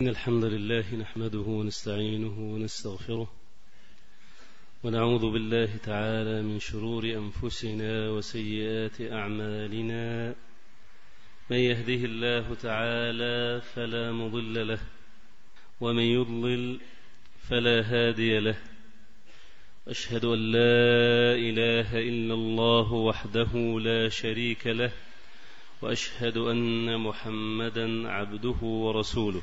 إن الحمد لله نحمده ونستعينه ونستغفره ونعوذ بالله تعالى من شرور أنفسنا وسيئات أعمالنا. من يهده الله تعالى فلا مضل له ومن يضلل فلا هادي له. أشهد أن لا إله إلا الله وحده لا شريك له وأشهد أن محمدا عبده ورسوله.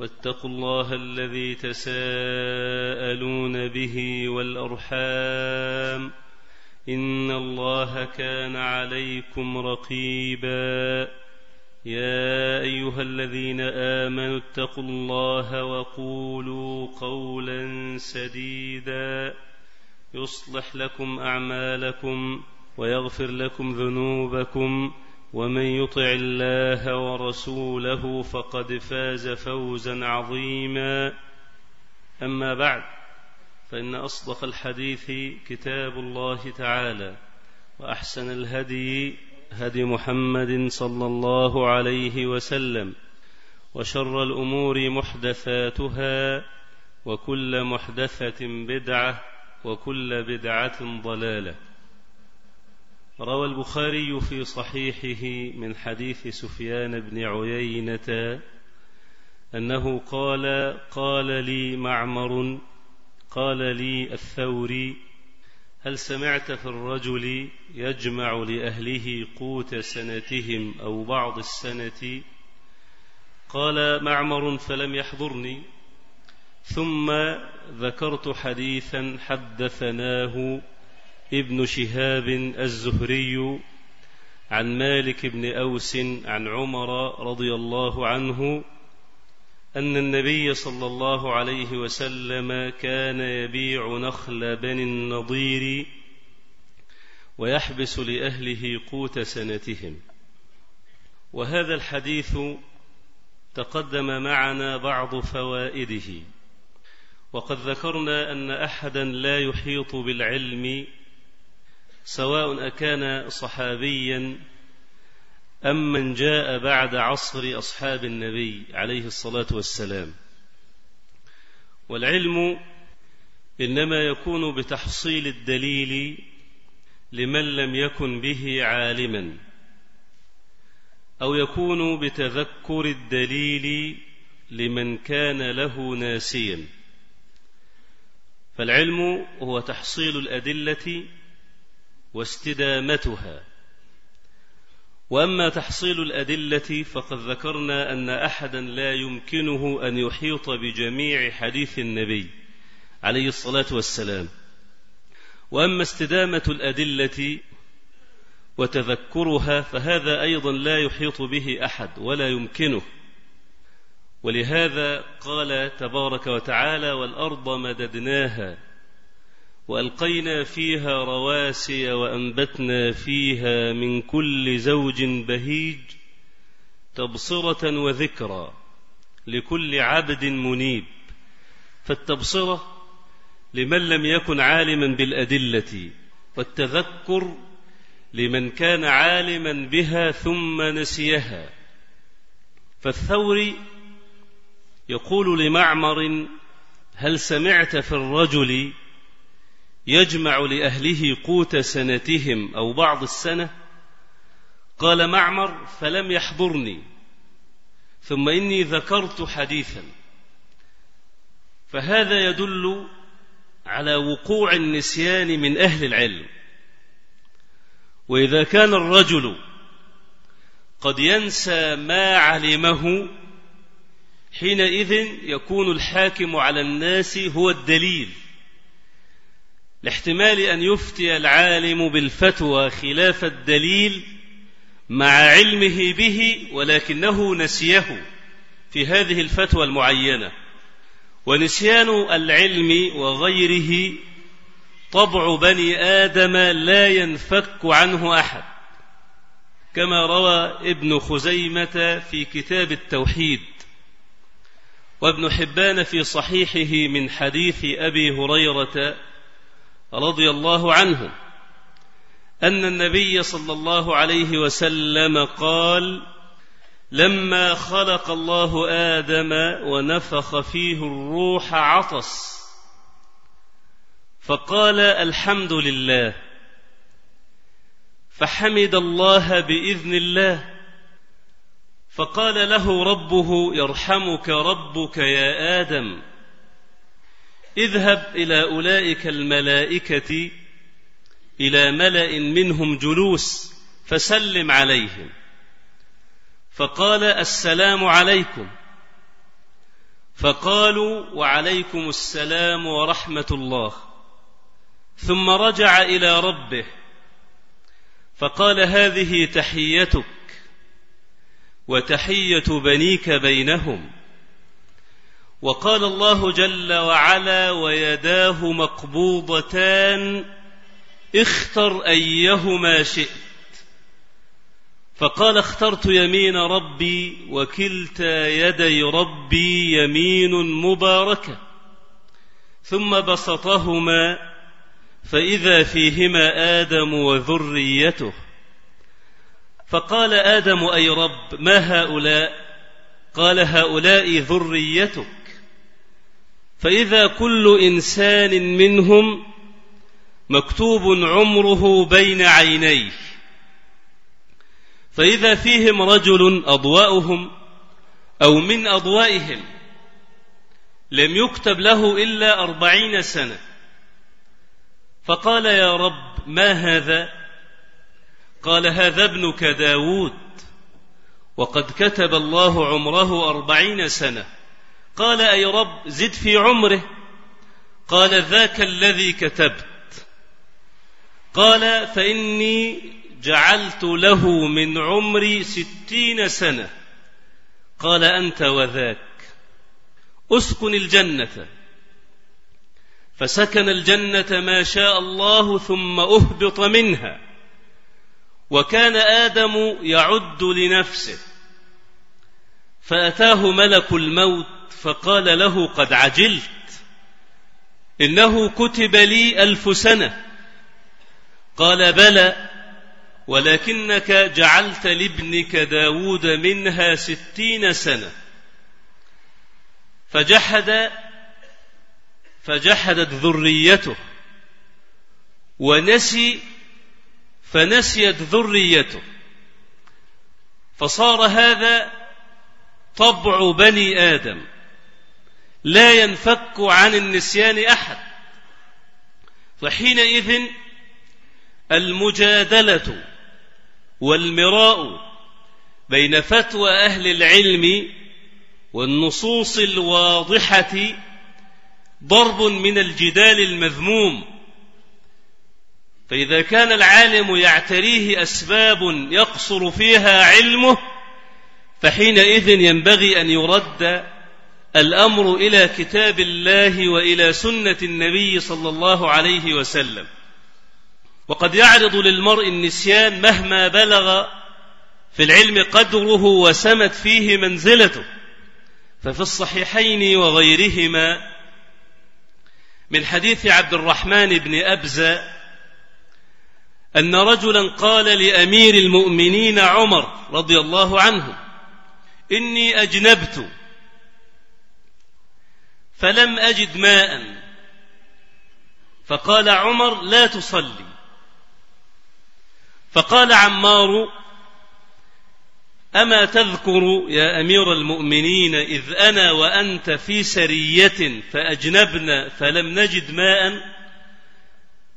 واتقوا الله الذي تساءلون به والأرحام إن الله كان عليكم رقيبا يا أيها الذين آمنوا اتقوا الله وقولوا قولا سديدا يصلح لكم أعمالكم ويغفر لكم ذنوبكم ومن يطع الله ورسوله فقد فاز فوزا عظيما. أما بعد فإن أصدق الحديث كتاب الله تعالى وأحسن الهدي هدي محمد صلى الله عليه وسلم وشر الأمور محدثاتها وكل محدثة بدعة وكل بدعة ضلالة. روى البخاري في صحيحه من حديث سفيان بن عيينة أنه قال قال لي معمر قال لي الثوري هل سمعت في الرجل يجمع لأهله قوت سنتهم أو بعض السنة؟ قال معمر فلم يحضرني. ثم ذكرت حديثا حدثناه ابن شهاب الزهري عن مالك بن أوس عن عمر رضي الله عنه أن النبي صلى الله عليه وسلم كان يبيع نخل بني النضير ويحبس لأهله قوت سنتهم. وهذا الحديث تقدم معنا بعض فوائده. وقد ذكرنا أن أحدا لا يحيط بالعلم سواء أكان صحابيا أم من جاء بعد عصر أصحاب النبي عليه الصلاة والسلام. والعلم إنما يكون بتحصيل الدليل لمن لم يكن به عالما أو يكون بتذكر الدليل لمن كان له ناسيا. فالعلم هو تحصيل الأدلة واستدامتها. وأما تحصيل الأدلة فقد ذكرنا أن أحدا لا يمكنه أن يحيط بجميع حديث النبي عليه الصلاة والسلام. وأما استدامة الأدلة وتذكرها فهذا أيضا لا يحيط به أحد ولا يمكنه. ولهذا قال تبارك وتعالى والأرض مددناها وألقينا فيها رواسي وأنبتنا فيها من كل زوج بهيج تبصرة وذكرى لكل عبد منيب. فالتبصرة لمن لم يكن عالما بالأدلة والتذكر لمن كان عالما بها ثم نسيها. فالثوري يقول لمعمر هل سمعت في الرجل يجمع لأهله قوت سنتهم أو بعض السنة. قال معمر فلم يحضرني ثم إني ذكرت حديثا. فهذا يدل على وقوع النسيان من أهل العلم. وإذا كان الرجل قد ينسى ما علمه حينئذ يكون الحاكم على الناس هو الدليل. لاحتمال أن يفتي العالم بالفتوى خلاف الدليل مع علمه به ولكنه نسيه في هذه الفتوى المعينة. ونسيان العلم وغيره طبع بني آدم لا ينفك عنه أحد. كما روى ابن خزيمة في كتاب التوحيد. وابن حبان في صحيحه من حديث أبي هريرة رضي الله عنه أن النبي صلى الله عليه وسلم قال لما خلق الله آدم ونفخ فيه الروح عطس فقال الحمد لله فحمد الله بإذن الله فقال له ربه يرحمك ربك يا آدم اذهب إلى أولئك الملائكة إلى ملأ منهم جلوس فسلم عليهم. فقال السلام عليكم. فقالوا وعليكم السلام ورحمة الله. ثم رجع إلى ربه. فقال هذه تحيتك وتحية بنيك بينهم. وقال الله جل وعلا ويداه مقبوضتان اختر أيهما شئت. فقال اخترت يمين ربي وكلتا يدي ربي يمين مباركة. ثم بسطهما فإذا فيهما آدم وذريته. فقال آدم أي رب ما هؤلاء؟ قال هؤلاء ذريتك فإذا كل إنسان منهم مكتوب عمره بين عينيه فإذا فيهم رجل أضواؤهم أو من أضوائهم لم يكتب له إلا أربعين سنة فقال يا رب ما هذا؟ قال هذا ابنك داود وقد كتب الله عمره أربعين سنة. قال أي رب زد في عمره. قال ذاك الذي كتبت. قال فإني جعلت له من عمري ستين سنة. قال أنت وذاك. أسكن الجنة. فسكن الجنة ما شاء الله ثم أهبط منها. وكان آدم يعد لنفسه. فأتاه ملك الموت فقال له قد عجلت. إنه كتب لي ألف سنة. قال بلى ولكنك جعلت لابنك داود منها ستين سنة. فجحد فجحدت ذريته. ونسي فنسيت ذريته. فصار هذا طبع بني آدم. لا ينفك عن النسيان أحد. فحينئذ المجادلة والمراء بين فتوى أهل العلم والنصوص الواضحة ضرب من الجدال المذموم. فإذا كان العالم يعتريه أسباب يقصر فيها علمه فحينئذ ينبغي أن يرد الأمر إلى كتاب الله وإلى سنة النبي صلى الله عليه وسلم. وقد يعرض للمرء النسيان مهما بلغ في العلم قدره وسمت فيه منزلته. ففي الصحيحين وغيرهما من حديث عبد الرحمن بن أبزة أن رجلا قال لأمير المؤمنين عمر رضي الله عنه إني أجنبت فلم أجد ماء. فقال عمر لا تصلي. فقال عمار أما تذكر يا أمير المؤمنين إذ أنا وأنت في سرية فأجنبنا فلم نجد ماء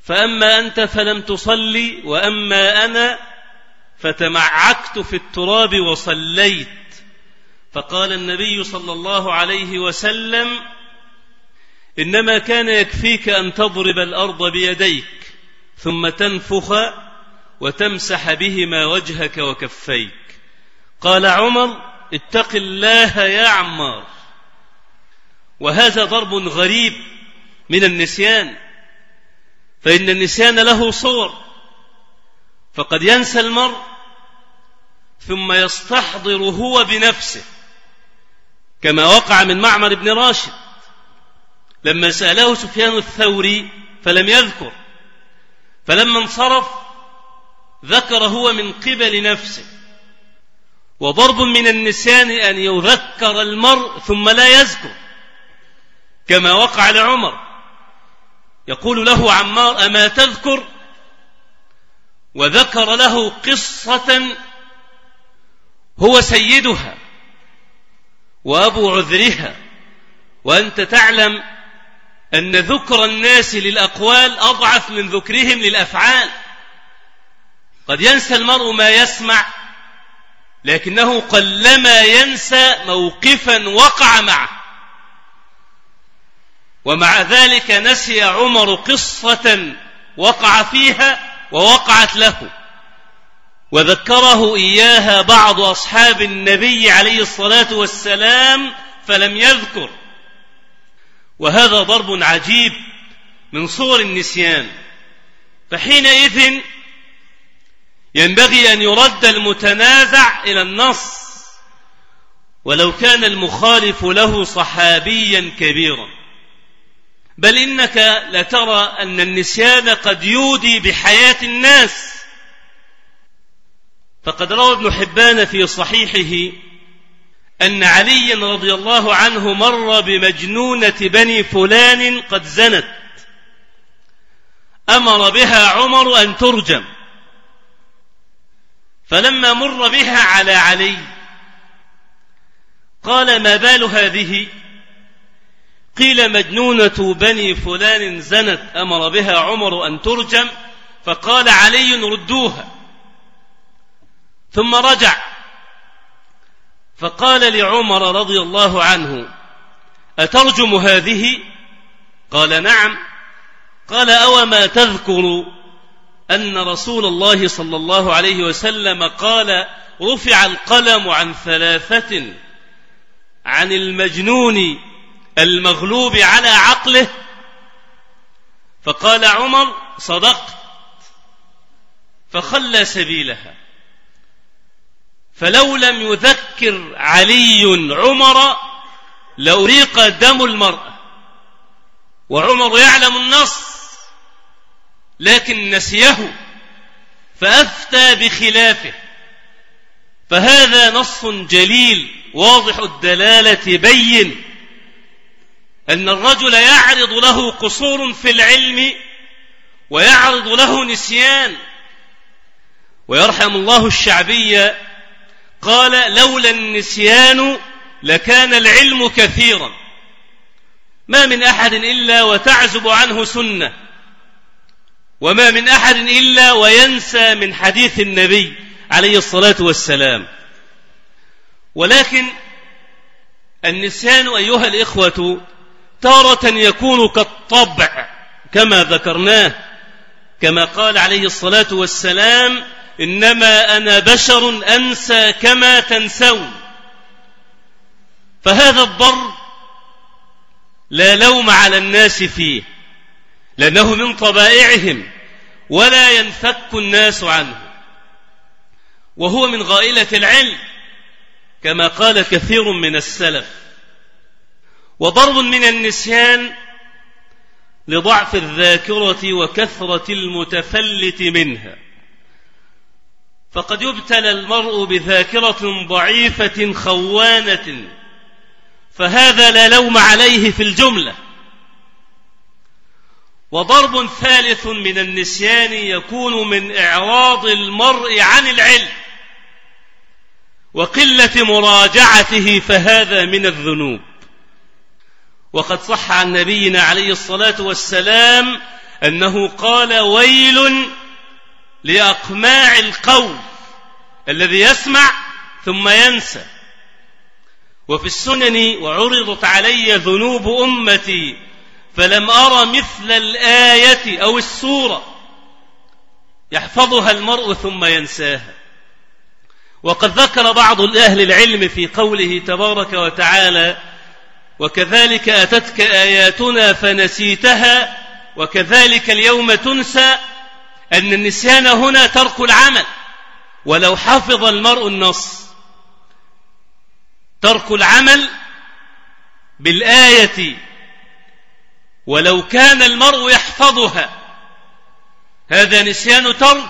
فأما أنت فلم تصلي وأما أنا فتمعكت في التراب وصليت. فقال النبي صلى الله عليه وسلم إنما كان يكفيك أن تضرب الأرض بيديك ثم تنفخ وتمسح بهما وجهك وكفيك. قال عمر اتق الله يا عمار. وهذا ضرب غريب من النسيان فإن النسيان له صور فقد ينسى المرء ثم يستحضر هو بنفسه كما وقع من معمر بن راشد. لما سأله سفيان الثوري فلم يذكر فلما انصرف ذكر هو من قبل نفسه. وضرب من النسيان أن يذكر المرء ثم لا يذكر كما وقع لعمر. يقول له عمار أما تذكر؟ وذكر له قصة هو سيدها وأبو عذرها وأنت تعلم أن ذكر الناس للأقوال أضعف من ذكرهم للأفعال. قد ينسى المرء ما يسمع لكنه قلما ينسى موقفا وقع معه. ومع ذلك نسي عمر قصة وقع فيها ووقعت له. وذكره إياها بعض أصحاب النبي عليه الصلاة والسلام فلم يذكر. وهذا ضرب عجيب من صور النسيان. فحينئذ ينبغي أن يرد المتنازع إلى النص ولو كان المخالف له صحابيا كبيرا. بل إنك لترى أن النسيان قد يودي بحياة الناس. فقد روى ابن حبان في صحيحه أن علي رضي الله عنه مر بمجنونة بني فلان قد زنت. أمر بها عمر أن ترجم. فلما مر بها على علي قال ما بال هذه؟ قيل مجنونة بني فلان زنت. أمر بها عمر أن ترجم فقال علي ردوها. ثم رجع. فقال لعمر رضي الله عنه أترجم هذه؟ قال نعم. قال أو ما تذكر أن رسول الله صلى الله عليه وسلم قال رفع القلم عن ثلاثة عن المجنون المغلوب على عقله. فقال عمر صدقت. فخلى سبيلها. فلو لم يذكر علي عمر لأريق دم المرأة. وعمر يعلم النص لكن نسيه فأفتى بخلافه. فهذا نص جليل واضح الدلالة بين أن الرجل يعرض له قصور في العلم ويعرض له نسيان. ويرحم الله الشعبية قال لولا النسيان لكان العلم كثيرا. ما من أحد إلا وتعزب عنه سنة. وما من أحد إلا وينسى من حديث النبي عليه الصلاة والسلام. ولكن النسيان أيها الإخوة تارة يكون كالطبع كما ذكرناه كما قال عليه الصلاة والسلام إنما أنا بشر أنسى كما تنسون. فهذا الضرب لا لوم على الناس فيه لأنه من طبائعهم ولا ينفك الناس عنه. وهو من غائلة العلم كما قال كثير من السلف. وضرب من النسيان لضعف الذاكرة وكثرة المتفلت منها. فقد يبتلى المرء بذاكرة ضعيفة خوانة فهذا لا لوم عليه في الجملة. وضرب ثالث من النسيان يكون من إعراض المرء عن العلم وقلة مراجعته فهذا من الذنوب. وقد صح عن نبينا عليه الصلاة والسلام أنه قال ويل لأقماع القول الذي يسمع ثم ينسى. وفي السنن وعرضت علي ذنوب أمتي فلم أرى مثل الآية أو السورة. يحفظها المرء ثم ينساها. وقد ذكر بعض أهل العلم في قوله تبارك وتعالى وكذلك أتتك آياتنا فنسيتها وكذلك اليوم تنسى أن النسيان هنا ترك العمل. ولو حفظ المرء النص ترك العمل بالآية ولو كان المرء يحفظها هذا نسيان ترك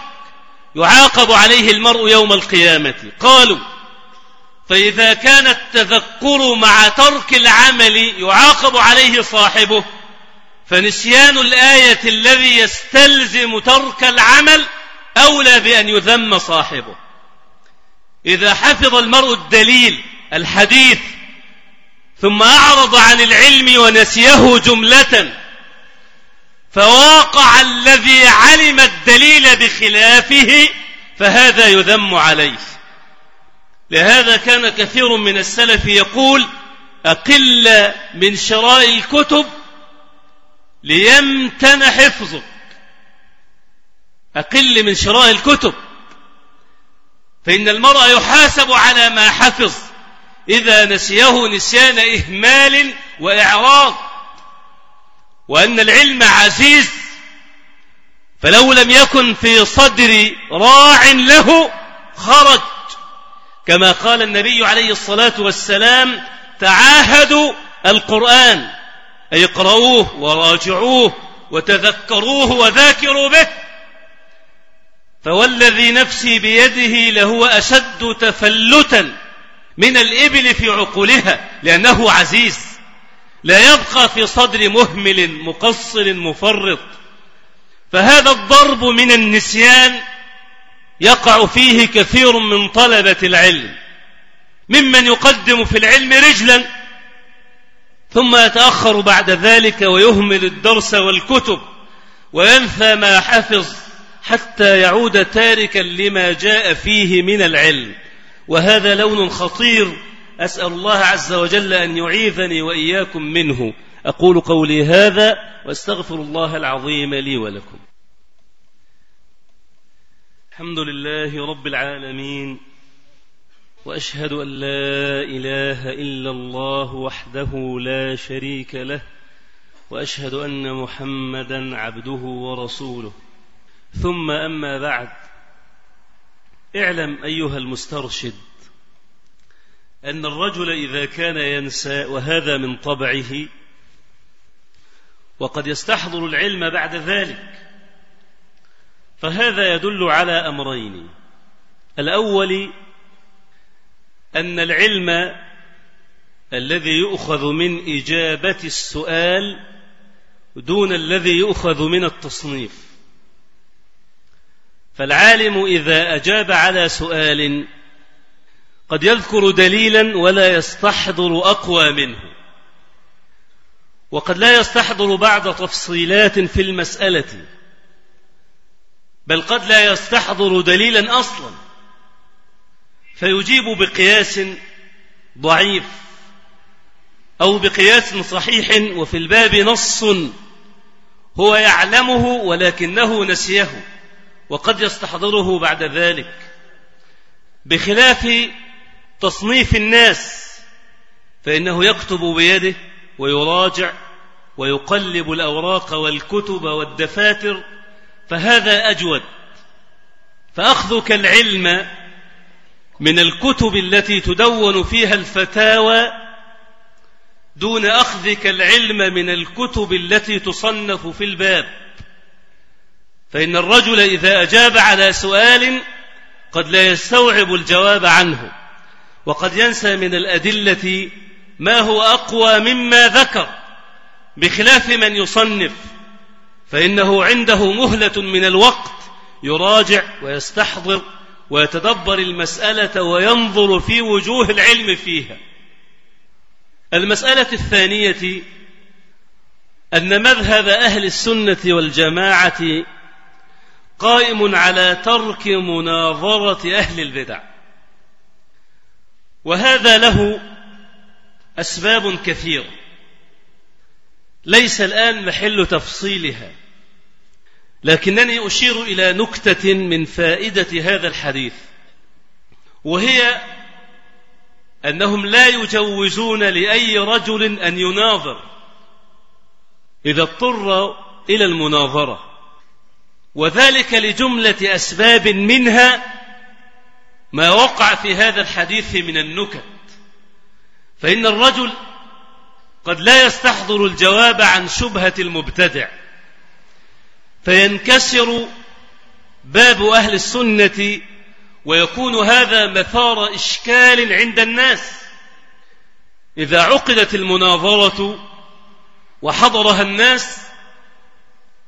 يعاقب عليه المرء يوم القيامة. قالوا فإذا كان التذكر مع ترك العمل يعاقب عليه صاحبه فنسيان الآية الذي يستلزم ترك العمل أولى بأن يذم صاحبه. إذا حفظ المرء الدليل الحديث ثم أعرض عن العلم ونسيه جملة فواقع الذي علم الدليل بخلافه فهذا يذم عليه. لهذا كان كثير من السلف يقول أقل من شراء الكتب ليمتن حفظك. أقل من شراء الكتب. فإن المرء يحاسب على ما حفظ. إذا نسيه نسيان إهمال وإعراض. وأن العلم عزيز. فلو لم يكن في صدر راع له خرج. كما قال النبي عليه الصلاة والسلام تعاهدوا القرآن. أي اقرؤوه وراجعوه وتذكروه وذاكروا به. فوالذي نفسي بيده لهو أشد تفلتا من الإبل في عقولها لأنه عزيز. لا يبقى في صدر مهمل مقصر مفرط. فهذا الضرب من النسيان يقع فيه كثير من طلبة العلم. ممن يقدم في العلم رجلا ثم يتأخر بعد ذلك ويهمل الدرس والكتب وينسى ما حفظ حتى يعود تاركا لما جاء فيه من العلم. وهذا لون خطير. أسأل الله عز وجل أن يعيذني وإياكم منه. أقول قولي هذا وأستغفر الله العظيم لي ولكم. الحمد لله رب العالمين. وأشهد أن لا إله إلا الله وحده لا شريك له وأشهد أن محمدا عبده ورسوله. ثم أما بعد اعلم أيها المسترشد أن الرجل إذا كان ينسى وهذا من طبعه وقد يستحضر العلم بعد ذلك. فهذا يدل على أمرين الأول أن العلم الذي يؤخذ من إجابة السؤال دون الذي يؤخذ من التصنيف. فالعالم إذا أجاب على سؤال قد يذكر دليلا ولا يستحضر أقوى منه. وقد لا يستحضر بعض تفصيلات في المسألة بل قد لا يستحضر دليلا أصلا. فيجيب بقياس ضعيف أو بقياس صحيح وفي الباب نص هو يعلمه ولكنه نسيه وقد يستحضره بعد ذلك بخلاف تصنيف الناس فإنه يكتب بيده ويراجع ويقلب الأوراق والكتب والدفاتر فهذا أجود فأخذك العلم من الكتب التي تدون فيها الفتاوى دون أخذك العلم من الكتب التي تصنف في الباب. فإن الرجل إذا أجاب على سؤال قد لا يستوعب الجواب عنه وقد ينسى من الأدلة ما هو أقوى مما ذكر بخلاف من يصنف فإنه عنده مهلة من الوقت يراجع ويستحضر. ويتدبر المسألة وينظر في وجوه العلم فيها. المسألة الثانية أن مذهب أهل السنة والجماعة قائم على ترك مناظرة أهل البدع. وهذا له أسباب كثيرة. ليس الآن محل تفصيلها. لكنني أشير إلى نكتة من فائدة هذا الحديث وهي أنهم لا يجوزون لأي رجل أن يناظر إذا اضطر إلى المناظرة وذلك لجملة أسباب منها ما وقع في هذا الحديث من النكت فإن الرجل قد لا يستحضر الجواب عن شبهة المبتدع. فينكسر باب أهل السنة ويكون هذا مثار إشكال عند الناس. إذا عقدت المناظرة وحضرها الناس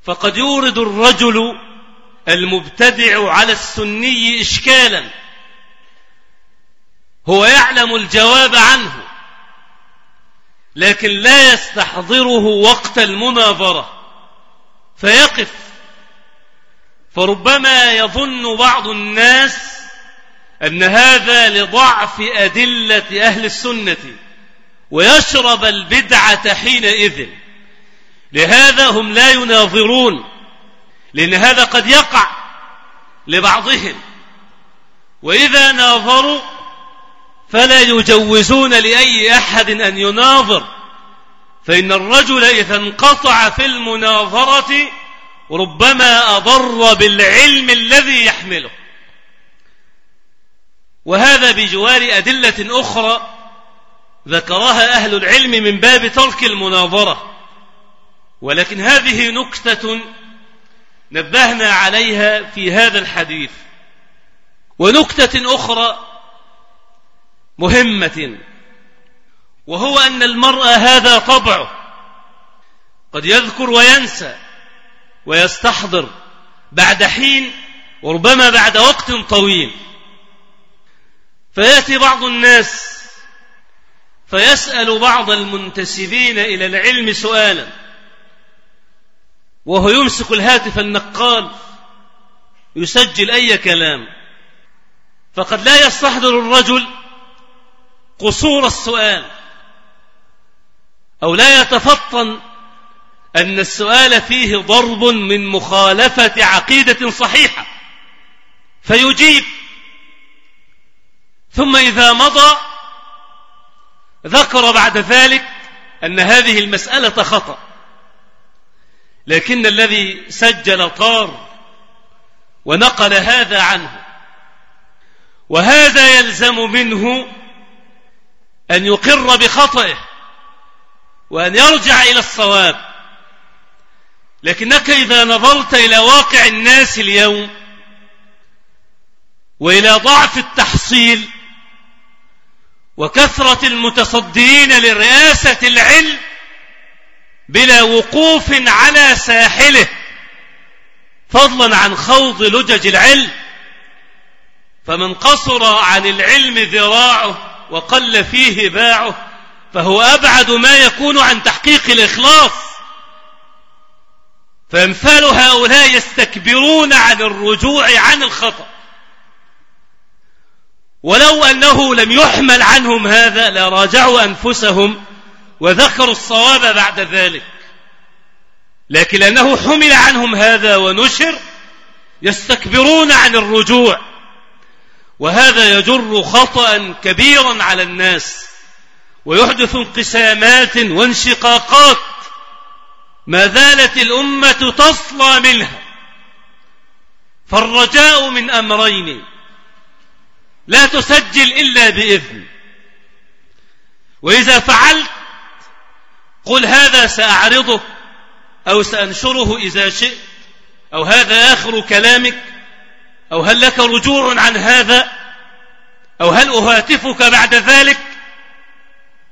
فقد يورد الرجل المبتدع على السني إشكالا. هو يعلم الجواب عنه لكن لا يستحضره وقت المناظرة فيقف فربما يظن بعض الناس أن هذا لضعف أدلة أهل السنة ويشرب البدعة حينئذ. لهذا هم لا يناظرون لأن هذا قد يقع لبعضهم. وإذا ناظروا فلا يجوزون لأي أحد أن يناظر فإن الرجل إذا انقطع في المناظرة ربما أضر بالعلم الذي يحمله. وهذا بجوار أدلة أخرى ذكرها أهل العلم من باب ترك المناظرة. ولكن هذه نكتة نبهنا عليها في هذا الحديث. ونكتة أخرى مهمة وهو أن المرأة هذا طبعه. قد يذكر وينسى. ويستحضر بعد حين وربما بعد وقت طويل. فيأتي بعض الناس فيسأل بعض المنتسبين إلى العلم سؤالا وهو يمسك الهاتف النقال يسجل أي كلام. فقد لا يستحضر الرجل قصور السؤال أو لا يتفطن أن السؤال فيه ضرب من مخالفة عقيدة صحيحة. فيجيب. ثم إذا مضى ذكر بعد ذلك أن هذه المسألة خطأ. لكن الذي سجل طار ونقل هذا عنه. وهذا يلزم منه أن يقر بخطئه وأن يرجع إلى الصواب. لكنك إذا نظرت إلى واقع الناس اليوم وإلى ضعف التحصيل وكثرة المتصدين لرئاسة العلم بلا وقوف على ساحله فضلا عن خوض لجج العلم فمن قصر عن العلم ذراعه وقل فيه باعه فهو أبعد ما يكون عن تحقيق الإخلاص. فأمثال هؤلاء يستكبرون عن الرجوع عن الخطأ. ولو أنه لم يحمل عنهم هذا لراجعوا أنفسهم وذكروا الصواب بعد ذلك. لكن لأنه حمل عنهم هذا ونشر يستكبرون عن الرجوع. وهذا يجر خطأ كبيرا على الناس. ويحدث انقسامات وانشقاقات. ما زالت الأمة تصلى منها. فالرجاء من أمرين. لا تسجل إلا بإذن. وإذا فعلت قل هذا سأعرضه أو سأنشره إذا شئت أو هذا آخر كلامك أو هل لك رجوع عن هذا أو هل أهاتفك بعد ذلك؟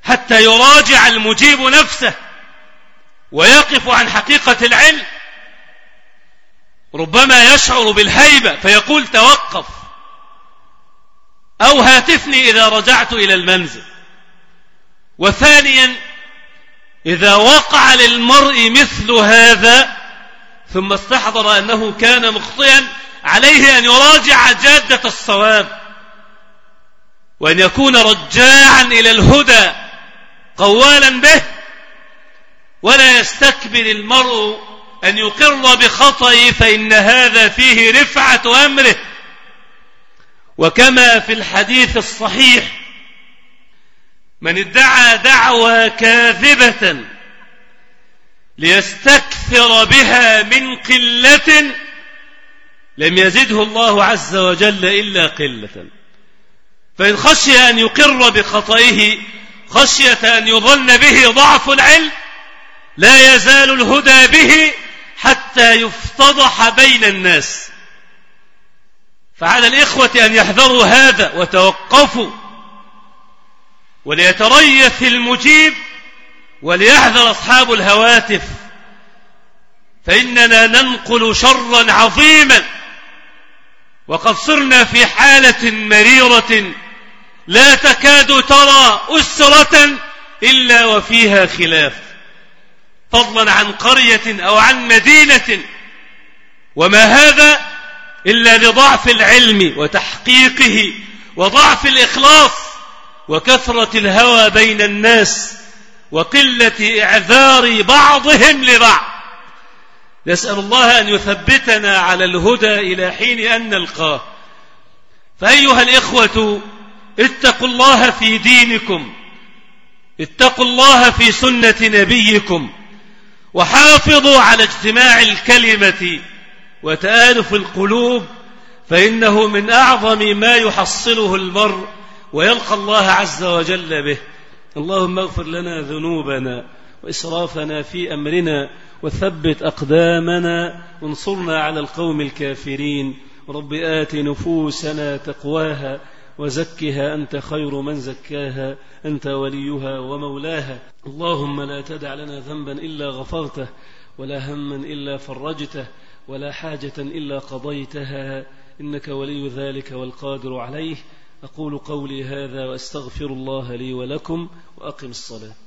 حتى يراجع المجيب نفسه. ويقف عن حقيقة العلم. ربما يشعر بالهيبة فيقول توقف. أو هاتفني إذا رجعت إلى المنزل. وثانيا إذا وقع للمرء مثل هذا ثم استحضر أنه كان مخطئا عليه أن يراجع جادة الصواب. وأن يكون رجاعا إلى الهدى قوالا به ولا يستكبر المرء أن يقر بخطئه فإن هذا فيه رفعة أمره. وكما في الحديث الصحيح من ادعى دعوى كاذبة ليستكثر بها من قلة لم يزده الله عز وجل إلا قلة. فإن خشي أن يقر بخطئه خشية أن يظن به ضعف العلم لا يزال الهدى به حتى يفتضح بين الناس. فعلى الإخوة أن يحذروا هذا وتوقفوا وليتريث المجيب وليحذر أصحاب الهواتف. فإننا ننقل شرا عظيما. وقد صرنا في حالة مريرة لا تكاد ترى أسرة إلا وفيها خلاف. فضلا عن قرية أو عن مدينة. وما هذا إلا لضعف العلم وتحقيقه وضعف الإخلاص وكثرة الهوى بين الناس وقلة إعذار بعضهم لبعض. نسأل الله أن يثبتنا على الهدى إلى حين أن نلقاه. فأيها الإخوة اتقوا الله في دينكم اتقوا الله في سنة نبيكم. وحافظوا على اجتماع الكلمة وتآلف القلوب فإنه من أعظم ما يحصله المرء ويلقى الله عز وجل به. اللهم اغفر لنا ذنوبنا وإسرافنا في أمرنا وثبت أقدامنا وانصرنا على القوم الكافرين. رب آت نفوسنا تقواها وزكها أنت خير من زكاها أنت وليها ومولاها. اللهم لا تدع لنا ذنبا إلا غفرته ولا هما إلا فرجته ولا حاجة إلا قضيتها. إنك ولي ذلك والقادر عليه. أقول قولي هذا وأستغفر الله لي ولكم وأقم الصلاة.